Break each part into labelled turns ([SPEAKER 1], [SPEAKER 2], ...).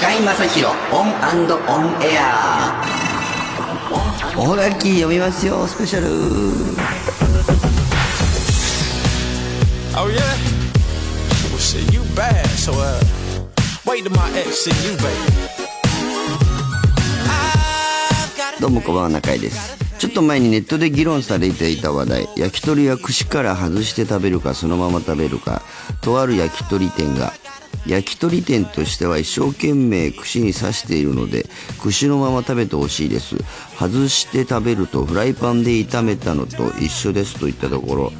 [SPEAKER 1] 中居正広 ON and ON AIR おはがき読みますよスペシャル
[SPEAKER 2] Oh yeah? Well shit, you bad, so uh wait till my ex see you, baby.
[SPEAKER 1] どうもこんばんは中居ですちょっと前にネットで議論されていた話題焼き鳥は串から外して食べるかそのまま食べるかとある焼き鳥店が焼き鳥店としては一生懸命串に刺しているので串のまま食べてほしいです。外して食べるとフライパンで炒めたのと一緒ですと言ったところ。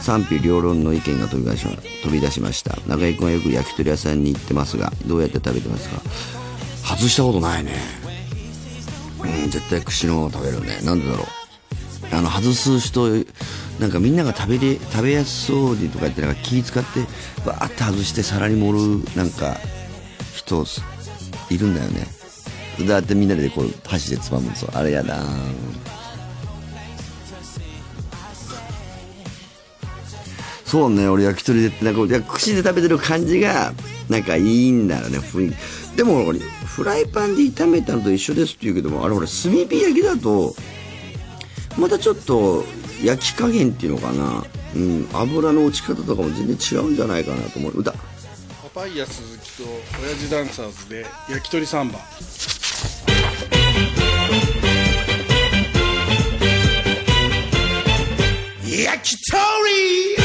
[SPEAKER 1] 賛否両論の意見が飛び出し飛び出しました。中居君はよく焼き鳥屋さんに行ってますがどうやって食べてますか？外したことないね。うん絶対串のまま食べるね。なんでだろう。あの外す人なんかみんなが食べれ食べやすそうにとか言ってなんか気使ってバーって外して皿に盛るなんか人いるんだよね。だってみんなでこう箸でつまむんですよあれやだそうね俺焼き鳥でなんか串で食べてる感じがなんかいいんだよね雰囲気。でもフライパンで炒めたのと一緒ですって言うけどもあれ俺炭火焼きだとまたちょっと焼き加減っていうのかな、うん、油の落ち方とかも全然違うんじゃないかなと思う。歌。
[SPEAKER 3] パパイヤ鈴木と親父ダンサーズで焼き鳥サンバ。
[SPEAKER 2] 焼き鳥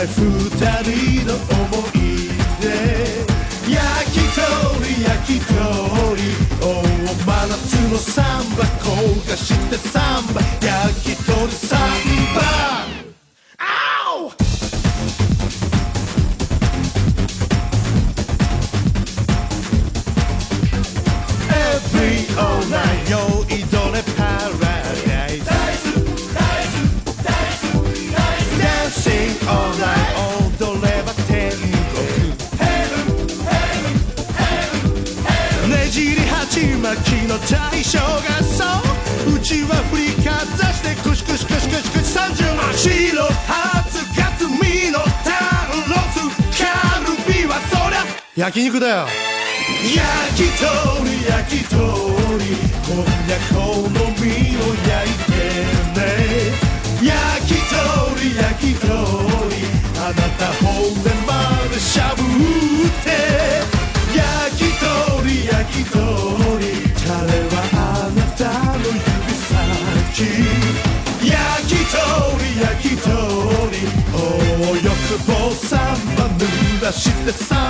[SPEAKER 4] れ二人の思い出。焼き鳥焼き鳥。おお真夏のサンバ焦がしてサンバ。焼肉だよ。焼き鳥焼き鳥こんにゃこの身を焼いてね。焼き鳥焼き鳥あなた骨までしゃぶって。焼き鳥焼き鳥タレはあなたの指先。濡らしてサ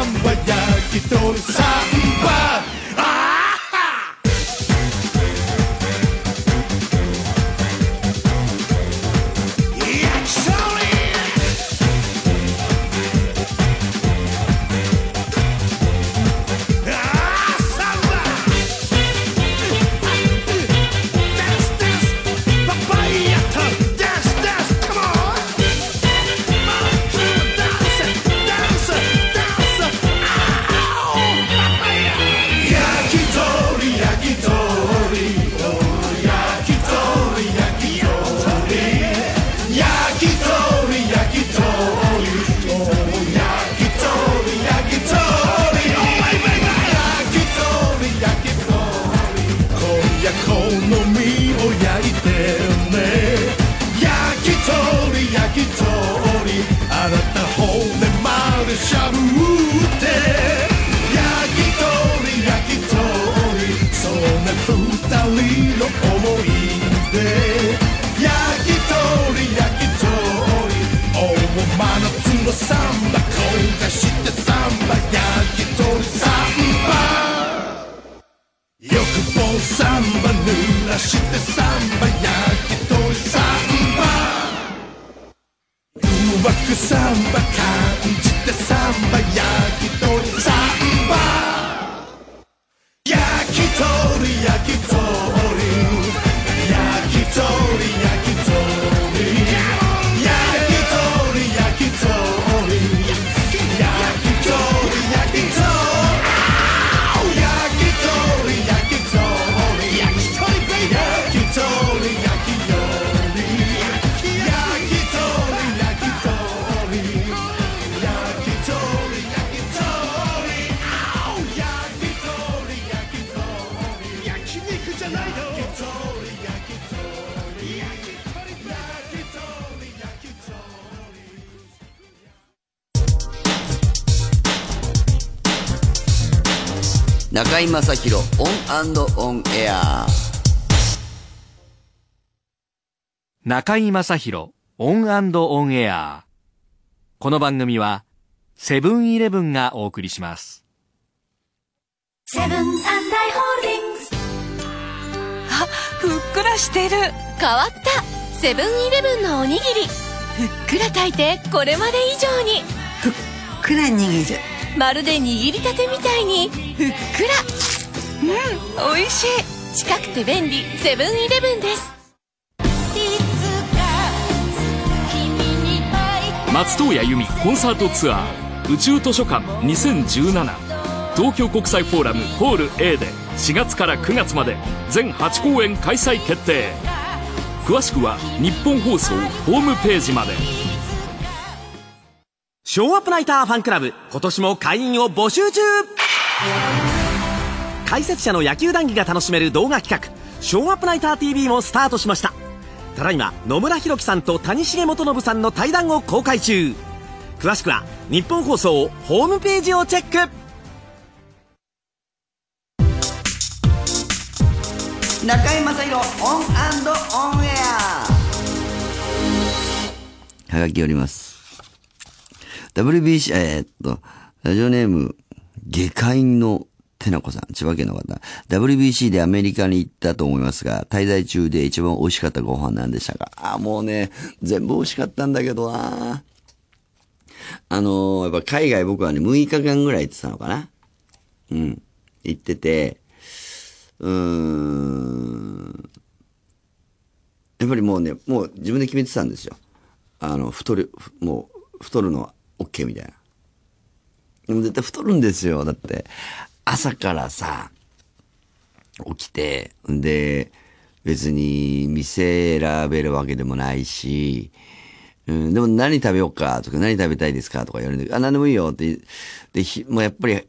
[SPEAKER 4] ンバ濡らしてサンバ焼きとりサンバうまくサンバ感じてサンバ焼きとりサンバ焼き鳥焼き鳥
[SPEAKER 1] 中居正広オンオンエア。
[SPEAKER 5] 中居正広オンオンエア。この番組はセブンイレブンがお送りします。
[SPEAKER 6] セブンアイ・ホールディングスあふっくらしてる。変わった。セブンイレブンのおにぎり。ふっくら炊いてこれまで以上に。
[SPEAKER 7] ふっくら握る
[SPEAKER 6] まるで握りたてみたいにふっくら。うん美味しい。近くて便利セブンイレブンです。
[SPEAKER 8] 松任谷由実コンサートツアー宇宙図書館2017東京国際フォーラムホール A で4月から9月まで全8公演開催決定。詳しくは日本放送ホームページまで。
[SPEAKER 9] ショーアップナイターファンクラブ今年も会員を募集中。解説者の野球談義が楽しめる動画企画ショーアップナイター TV もスタートしました。ただいま野村弘樹さんと谷重元信さんの対談を公開中。詳しくは日本放送ホームページをチェック。
[SPEAKER 1] 中居正広オンオンエア。はがきおります。WBC、えーっと、ラジオネーム、下界のてなこさん、千葉県の方。WBC でアメリカに行ったと思いますが、滞在中で一番美味しかったご飯なんでしたか？あ、もうね、全部美味しかったんだけどなあのーやっぱ海外僕はね、6日間ぐらい行ってたのかなうん。行ってて、うーん。やっぱりもうね、もう自分で決めてたんですよ。あの、太る、もう、太るのは OK みたいな。でも絶対太るんですよ。だって、朝からさ、起きて、んで、別に店選べるわけでもないし、うん、でも何食べようかとか、何食べたいですかとか言われる、あ、何でもいいよって。で、ひもうやっぱり、や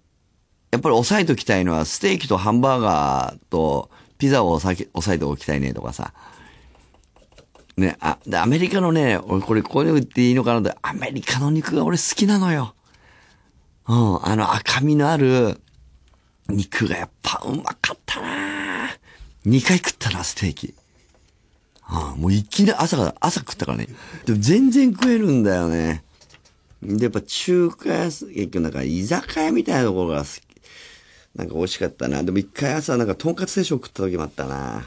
[SPEAKER 1] っぱり押さえときたいのは、ステーキとハンバーガーとピザを押さえ押さえておきたいねとかさ。ね、あ、で、アメリカのね、俺これこういうの言っていいのかなって、アメリカの肉が俺好きなのよ。うん、あの赤身のある肉がやっぱうまかったな2回食ったな、ステーキ。ああもういきなり朝から、朝食ったからね。でも全然食えるんだよね。で、やっぱ中華屋す、結局なんか居酒屋みたいなところが好き。なんか美味しかったな。でも一回朝なんかとんかつ定食食った時もあったな。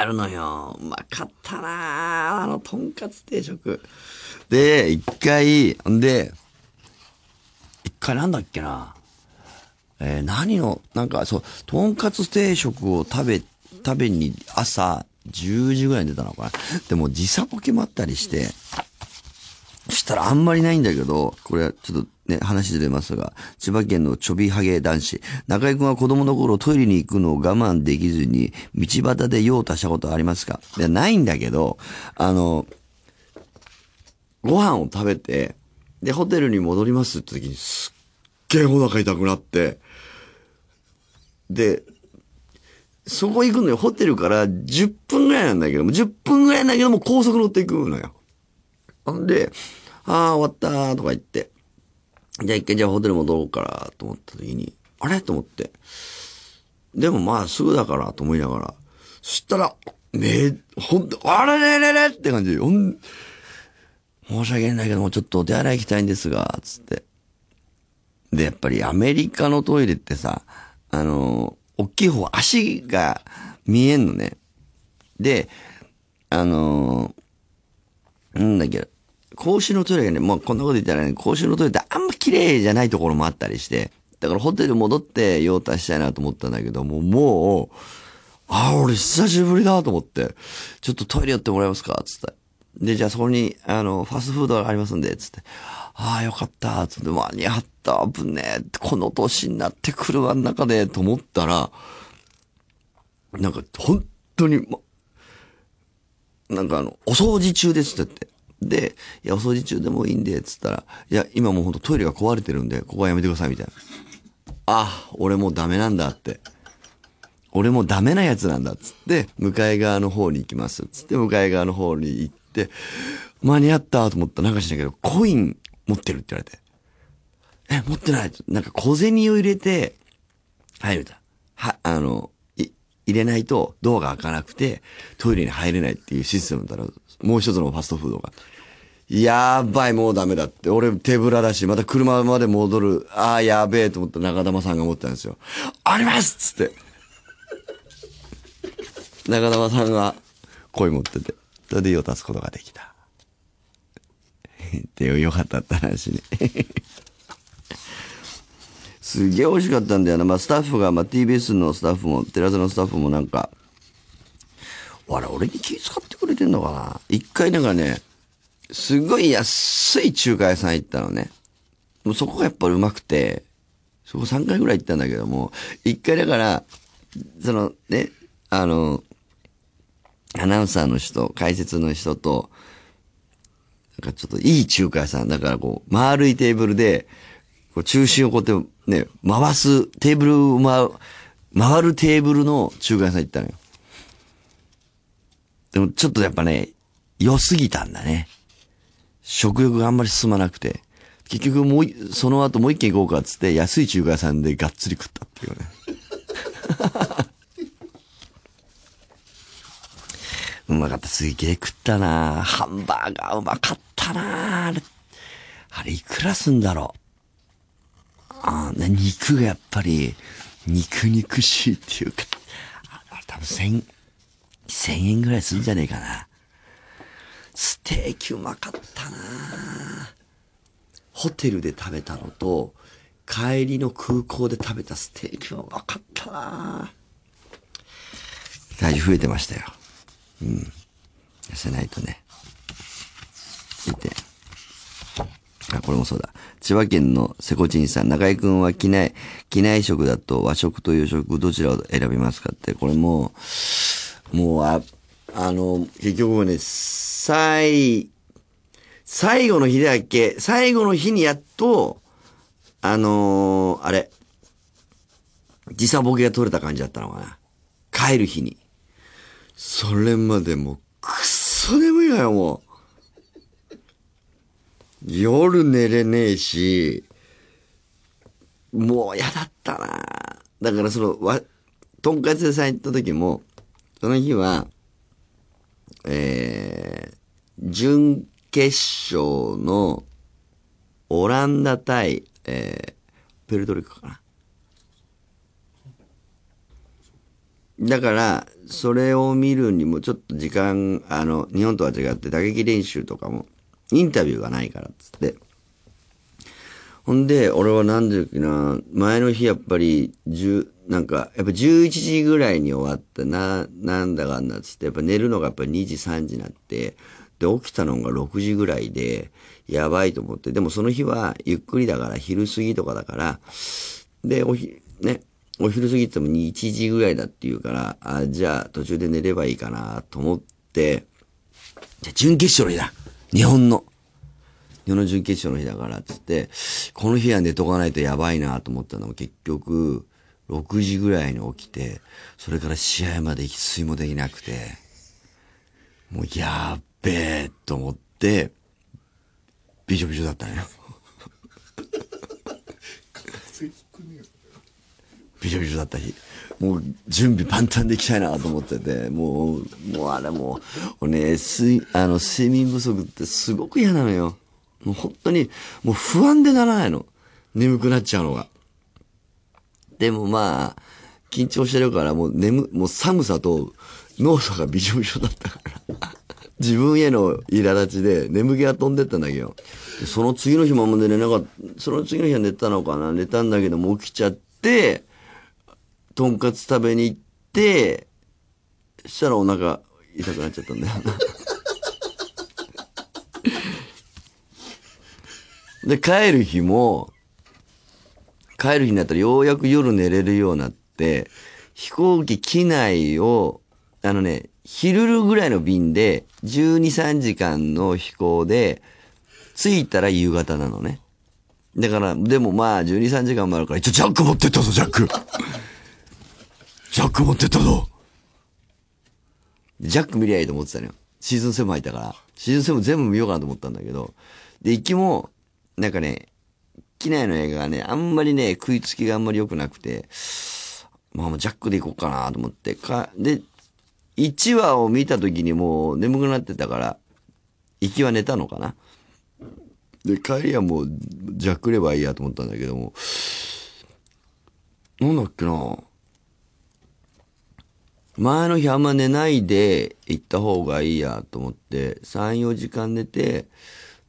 [SPEAKER 1] あるのよ。うまかったなあのとんかつ定食。で、一回、んで、一回なんだっけな。えー何の、なんかそう、とんかつ定食を食べ、食べに朝10時ぐらいに出たのかな。でも時差ボケもあったりして、そしたらあんまりないんだけど、これはちょっとね、話ずれますが、千葉県のちょびはげ男子、中居君は子供の頃トイレに行くのを我慢できずに、道端で用を足したことありますか？いや、ないんだけど、あの、ご飯を食べて、で、ホテルに戻りますって時に、すっげえお腹痛くなって、で、そこ行くのよ、ホテルから10分ぐらいなんだけども、10分ぐらいなんだけども、高速乗っていくのよ。んで、ああ、終わったとか言って、じゃあ一回じゃあホテル戻ろうからと思った時に、あれ？と思って。でもまあすぐだからと思いながら、そしたら、ねほんと、あれれれれって感じで、ほん、申し訳ないけども、ちょっとお手洗い行きたいんですが、つって。で、やっぱりアメリカのトイレってさ、あの、大きい方、足が見えんのね。で、あの、なんだっけ、公衆のトイレがね、もうこんなこと言ったらね、公衆のトイレってあんま綺麗じゃないところもあったりして、だからホテル戻って用足したいなと思ったんだけども、もう、ああ、俺久しぶりだと思って、ちょっとトイレ寄ってもらえますか？つって。で、じゃあそこに、あの、ファストフードありますんで、つって。ああ、よかった、つって、間に合った、危ねえ、この年になって車の中で、と思ったら、なんか、本当に、ま、なんかあの、お掃除中ですって言って。で、いや、お掃除中でもいいんで、つったら、いや、今もうほんとトイレが壊れてるんで、ここはやめてください、みたいな。あ、俺もうダメなんだって。俺もうダメなやつなんだっつって、向かい側の方に行きます。つって、向かい側の方に行って、間に合ったと思ったらなんかしないけど、コイン持ってるって言われて。え、持ってないなんか小銭を入れて、入るんだ。は、あの、い、入れないとドアが開かなくて、トイレに入れないっていうシステムだろ。もう一つのファストフードが。やばい、もうダメだって。俺手ぶらだし、また車まで戻る。ああ、やべえと思った中玉さんが思ったんですよ。ありますっつって。中玉さんが声持ってて、それで用足すことができた。で、よよかったって話ね。すげえ美味しかったんだよな。まあ、スタッフが、まあ、TBS のスタッフも、テラザのスタッフもなんか、あれ、俺に気遣ってくれてんのかな一回なんかね、すごい安い中華屋さん行ったのね。もうそこがやっぱりうまくて、そこ3回ぐらい行ったんだけども、一回だから、そのね、あの、アナウンサーの人、解説の人と、なんかちょっといい中華屋さん、だからこう、丸いテーブルで、こう中心をこうやってね、回す、テーブルを回る、回るテーブルの中華屋さん行ったのよ。でもちょっとやっぱね、良すぎたんだね。食欲があんまり進まなくて。結局もう、その後もう一軒行こうかっつって安い中華屋さんでがっつり食ったっていうね。うまかった。すげえ食ったなハンバーガーうまかったなあれ、あれいくらすんだろう。ああ、肉がやっぱり、肉肉しいっていうか、ああ多分千、千円ぐらいするんじゃねえかな。ステーキうまかったなホテルで食べたのと、帰りの空港で食べたステーキはうまかったな体重増えてましたよ。うん。痩せないとね。見て。あ、これもそうだ。千葉県の瀬古珍さん、中井くんは機内、機内食だと和食と洋食どちらを選びますかって、これも、もう、あ、あの、結局ね、最、最後の日だっけ最後の日にやっと、あのーあれ、時差ボケが取れた感じだったのかな。帰る日に。それまでも、くっそ眠いわよ、もう。夜寝れねえし、もう嫌だったなだからその、わ、とんかつ屋さん行った時も、その日は、えー、準決勝のオランダ対、えー、ペルトリコかな。だから、それを見るにもちょっと時間、あの、日本とは違って打撃練習とかも、インタビューがないからっつって。ほんで、俺はなんでな、前の日やっぱり、十、なんか、やっぱ11時ぐらいに終わったな、なんだかんだっつって、やっぱ寝るのがやっぱ2時3時になって、で、起きたのが6時ぐらいで、やばいと思って、でもその日はゆっくりだから、昼過ぎとかだから、で、おひ、ね、お昼過ぎっても1時ぐらいだって言うから、あ、じゃあ途中で寝ればいいかなと思って、じゃあ準決勝の日だ日本の。日本の準決勝の日だからっつって、この日は寝とかないとやばいなと思ったのも結局、6時ぐらいに起きて、それから試合まで一睡もできなくて、もうやっべえと思って、びしょびしょだったのよ。びしょびしょだった日。もう準備万端で行きたいなと思ってて、もう、もうあれもう、俺ね、睡、あの、睡眠不足ってすごく嫌なのよ。もう本当に、もう不安でならないの。眠くなっちゃうのが。でもまあ、緊張してるからもう眠、もう寒さと脳とがびしょびしょだったから。自分への苛立ちで眠気が飛んでったんだけど。その次の日もあんま寝れなかった。その次の日は寝たのかな寝たんだけども起きちゃって、とんかつ食べに行って、そしたらお腹痛くなっちゃったんだよな。で、帰る日も、帰る日になったらようやく夜寝れるようになって、飛行機機内を、あのね、昼ぐらいの便で、12、3時間の飛行で、着いたら夕方なのね。だから、でもまあ、12、3時間もあるから、一応ジャック持ってったぞ、ジャックジャック持ってったぞジャック見りゃいいと思ってたのよ。シーズン7入ったから。シーズン7全部見ようかなと思ったんだけど。で、行きも、なんかね、機内の映画がね、あんまりね、食いつきがあんまり良くなくて、まあもうジャックで行こうかなと思って、か、で、1話を見た時にもう眠くなってたから、行きは寝たのかな。で、帰りはもう、ジャックればいいやと思ったんだけども、なんだっけな前の日あんま寝ないで行った方がいいやと思って、3、4時間寝て、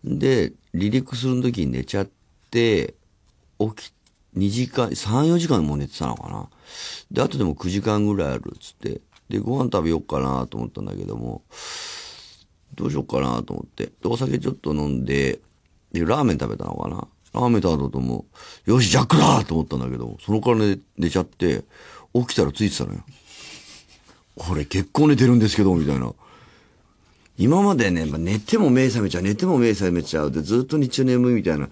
[SPEAKER 1] で、離陸する時に寝ちゃって、起き、2時間、3、4時間も寝てたのかな。で、あとでも9時間ぐらいあるっつって、で、ご飯食べようかなと思ったんだけども、どうしようかなと思って、で、お酒ちょっと飲んで、で、ラーメン食べたのかな。ラーメン食べた後も、よし、ジャックだと思ったんだけど、そのから寝寝ちゃって、起きたらついてたのよ。これ結構寝てるんですけど、みたいな。今までね、まあ、寝ても目覚めちゃう、寝ても目覚めちゃうで、ずっと日中眠いみたいな。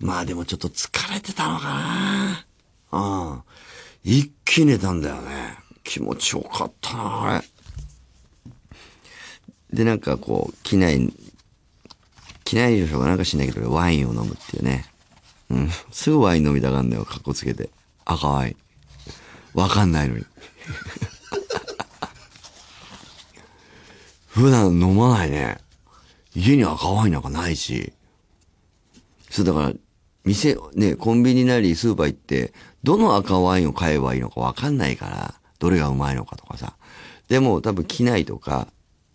[SPEAKER 1] まあでもちょっと疲れてたのかな。うん。一気に寝たんだよね。気持ちよかったな、あれ。で、なんかこう、機内、機内でしょうかなんかしないけど、ワインを飲むっていうね。うん。すぐワイン飲みたがんだよ、かっこつけて。赤ワイン。わかんないのに。普段飲まないね。家に赤ワインなんかないし。そうだから、店、ね、コンビニなりスーパー行って、どの赤ワインを買えばいいのかわかんないから、どれがうまいのかとかさ。でも多分機内とか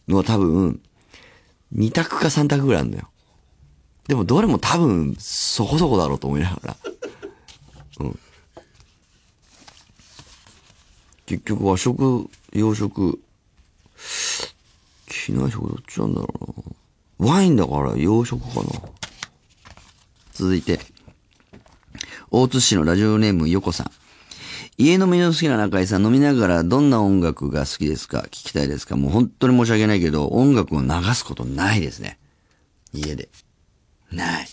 [SPEAKER 1] のは多分、2択か3択ぐらいあるんだよ。でもどれも多分、そこそこだろうと思いながら。うん。結局和食、洋食、機内食どっちなんだろうな。ワインだから洋食かな。続いて、大津市のラジオネーム横さん。家飲みの好きな中井さん、飲みながらどんな音楽が好きですか？聞きたいですか？もう本当に申し訳ないけど、音楽を流すことないですね。家で。ない。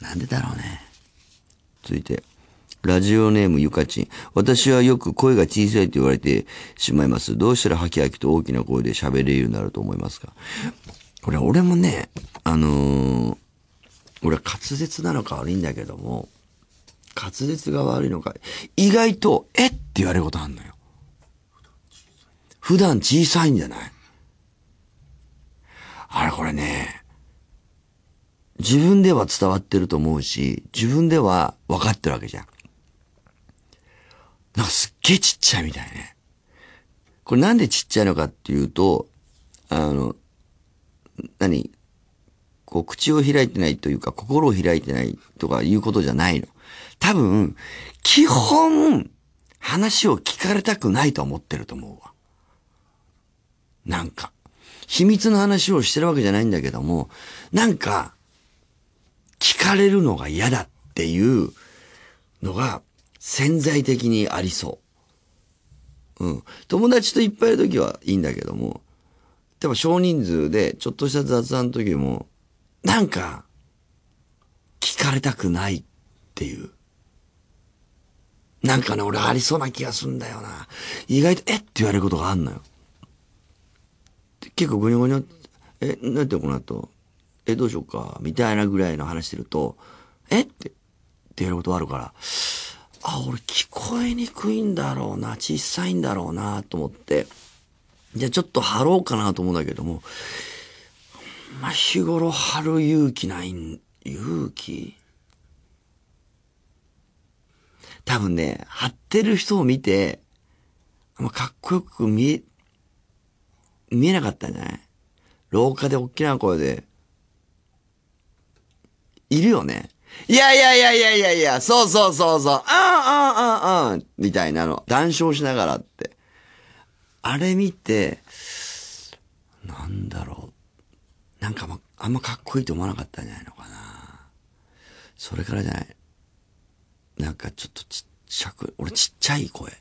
[SPEAKER 1] なんでだろうね。続いて、ラジオネームゆかちん。私はよく声が小さいと言われてしまいます。どうしたらハキハキと大きな声で喋れるようになると思いますか？これ俺もね、あのー俺は滑舌なのか悪いんだけども、滑舌が悪いのか、意外と、えって言われることあんのよ。普段小さいんじゃない？あれこれね、自分では伝わってると思うし、自分では分かってるわけじゃん。なんかすっげえちっちゃいみたいね。これなんでちっちゃいのかっていうと、あの、何？こう、口を開いてないというか、心を開いてないとかいうことじゃないの。多分、基本、話を聞かれたくないと思ってると思うわ。なんか、秘密の話をしてるわけじゃないんだけども、なんか、聞かれるのが嫌だっていうのが潜在的にありそう。うん。友達といっぱいいるときはいいんだけども、例えば少人数でちょっとした雑談の時も、なんか、聞かれたくないっていう。なんかね、俺ありそうな気がすんだよな。意外と、えって言われることがあんのよ。結構ゴニョゴニョ、え、なんてこの後、え、どうしようか、みたいなぐらいの話してると、えって、ってやることあるから、あ、俺聞こえにくいんだろうな、小さいんだろうな、と思って、じゃあちょっと貼ろうかなと思うんだけども、まあ、日頃貼る勇気ないん、勇気？多分ね、貼ってる人を見て、かっこよく見え、見えなかったんじゃない？廊下で大きな声で、いるよね。いやいやいやいやいやいや、そうそうそうそう、あんあんあんあん、みたいなの、談笑しながらって。あれ見て、なんだろう。なんかま、あんまかっこいいと思わなかったんじゃないのかな。それからじゃない。なんかちょっとちっちゃく、俺ちっちゃい声。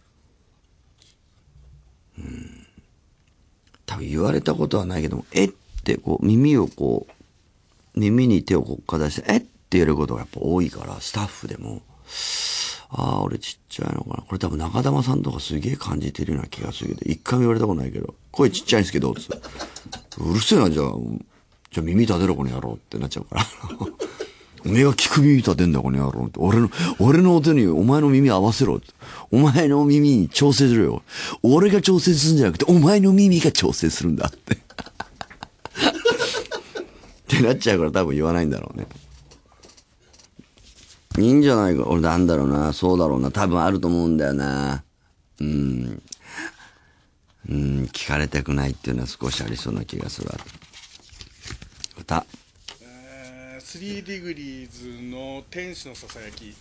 [SPEAKER 1] うん。多分言われたことはないけども、えってこう耳をこう、耳に手をこうかざして、えっって言えることがやっぱ多いから、スタッフでも、ああ、俺ちっちゃいのかな。これ多分中玉さんとかすげえ感じてるような気がするけど、一回も言われたことないけど、声ちっちゃいんですけど、つってうるせえな、じゃあ、じゃあ耳立てろ、この野郎ってなっちゃうから。おめえが聞く耳立てんだ、この野郎って。俺の、俺の音にお前の耳合わせろって。お前の耳に調整するよ。俺が調整するんじゃなくて、お前の耳が調整するんだって。ってなっちゃうから多分言わないんだろうね。いいんじゃないか？俺なんだろうな。そうだろうな。多分あると思うんだよな。うん。うん、聞かれたくないっていうのは少しありそうな気がするわ。歌。
[SPEAKER 3] えー、3ディグリーズの天使のささやき。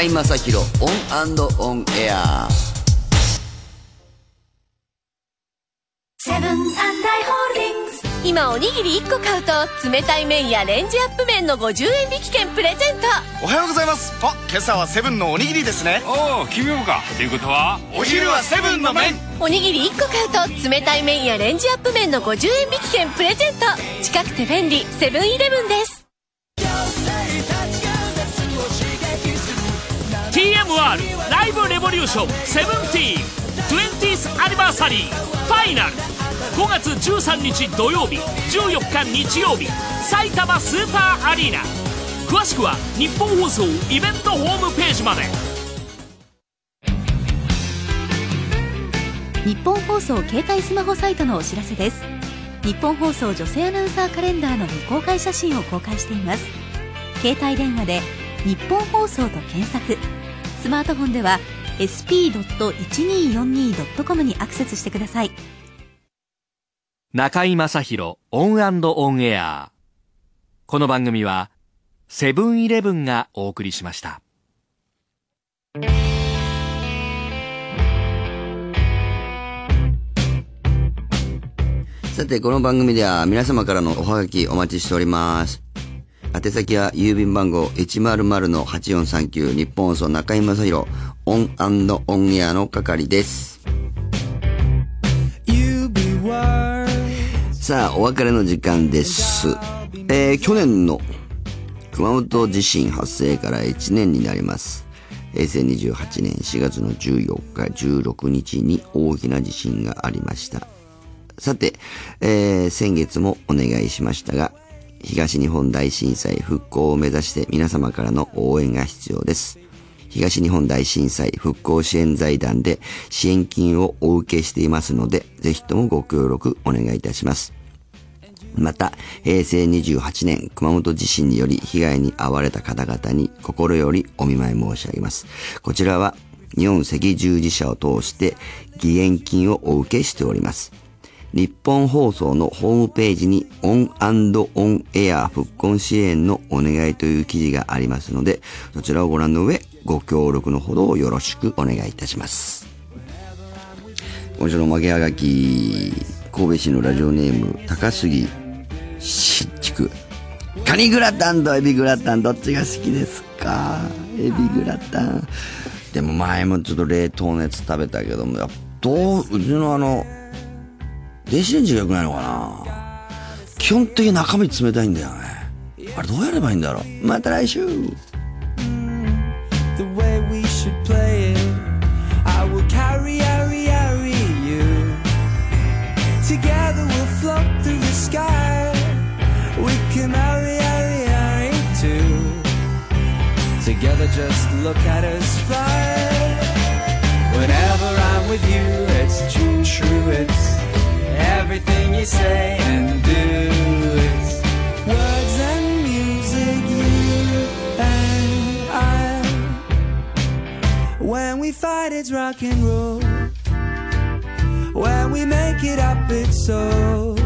[SPEAKER 1] 中居正広オンオンエア。
[SPEAKER 6] セブンアイ・ホールディングス。今おにぎり1個買うと冷たい麺やレンジアップ麺の50円引き券プレゼント。
[SPEAKER 10] おはようございます。あ今朝はセブンのおにぎりですね。
[SPEAKER 11] おお君もか。ということは
[SPEAKER 10] お昼はセブンの麺。
[SPEAKER 6] おにぎり1個買うと冷たい麺やレンジアップ麺の50円引き券プレゼント。近くて便利セブンイレブンです
[SPEAKER 8] TMR ライブレボリューション 1720th アニバーバーサリーファイナル。5月13日土曜日14日日曜日埼玉スーパーアリーナ。詳しくは日本放送イベントホームページまで。
[SPEAKER 12] 日本放送携帯スマホサイトのお知らせです。日本放送女性アナウンサーカレンダーの未公開写真を公開しています。携帯電話でニッポン放送と検索。スマートフォンでは sp.1242.com にアクセスしてください。
[SPEAKER 5] 中居正広オンオンエア。この番組はセブンイレブンがお送りしました。
[SPEAKER 1] さて、この番組では皆様からのおはがきお待ちしております。宛先は郵便番号100-8439ニッポン放送中居正広オンオンエアの係です。さあ、お別れの時間です。えー、去年の熊本地震発生から1年になります。平成28年4月の14日、16日に大きな地震がありました。さて、えー先月もお願いしましたが、東日本大震災復興を目指して皆様からの応援が必要です。東日本大震災復興支援財団で支援金をお受けしていますので、ぜひともご協力お願いいたします。また、平成28年熊本地震により被害に遭われた方々に心よりお見舞い申し上げます。こちらは日本赤十字社を通して義援金をお受けしております。ニッポン放送のホームページにオンオンエア復興支援のお願いという記事がありますので、そちらをご覧の上、ご協力のほどをよろしくお願いいたします。今週のおまけはがき、神戸市のラジオネーム、高杉しっちく。カニグラタンとエビグラタンどっちが好きですか？エビグラタン。でも前もちょっと冷凍のやつ食べたけども、やっぱどう、うちのあの、電子レンジが良くないのかな基本的に中身冷たいんだよね。あれどうやればいいんだろうまた来週
[SPEAKER 13] the way we should play it. I will carry, carry, carry you. Together we'll float through the sky. We can hurry, hurry, hurry too. Together just look at us fly. Whenever I'm with you, it's true, true, it's everything you say and do. It's words and music, you and I. When we fight, it's rock and roll. When we make it up, it's so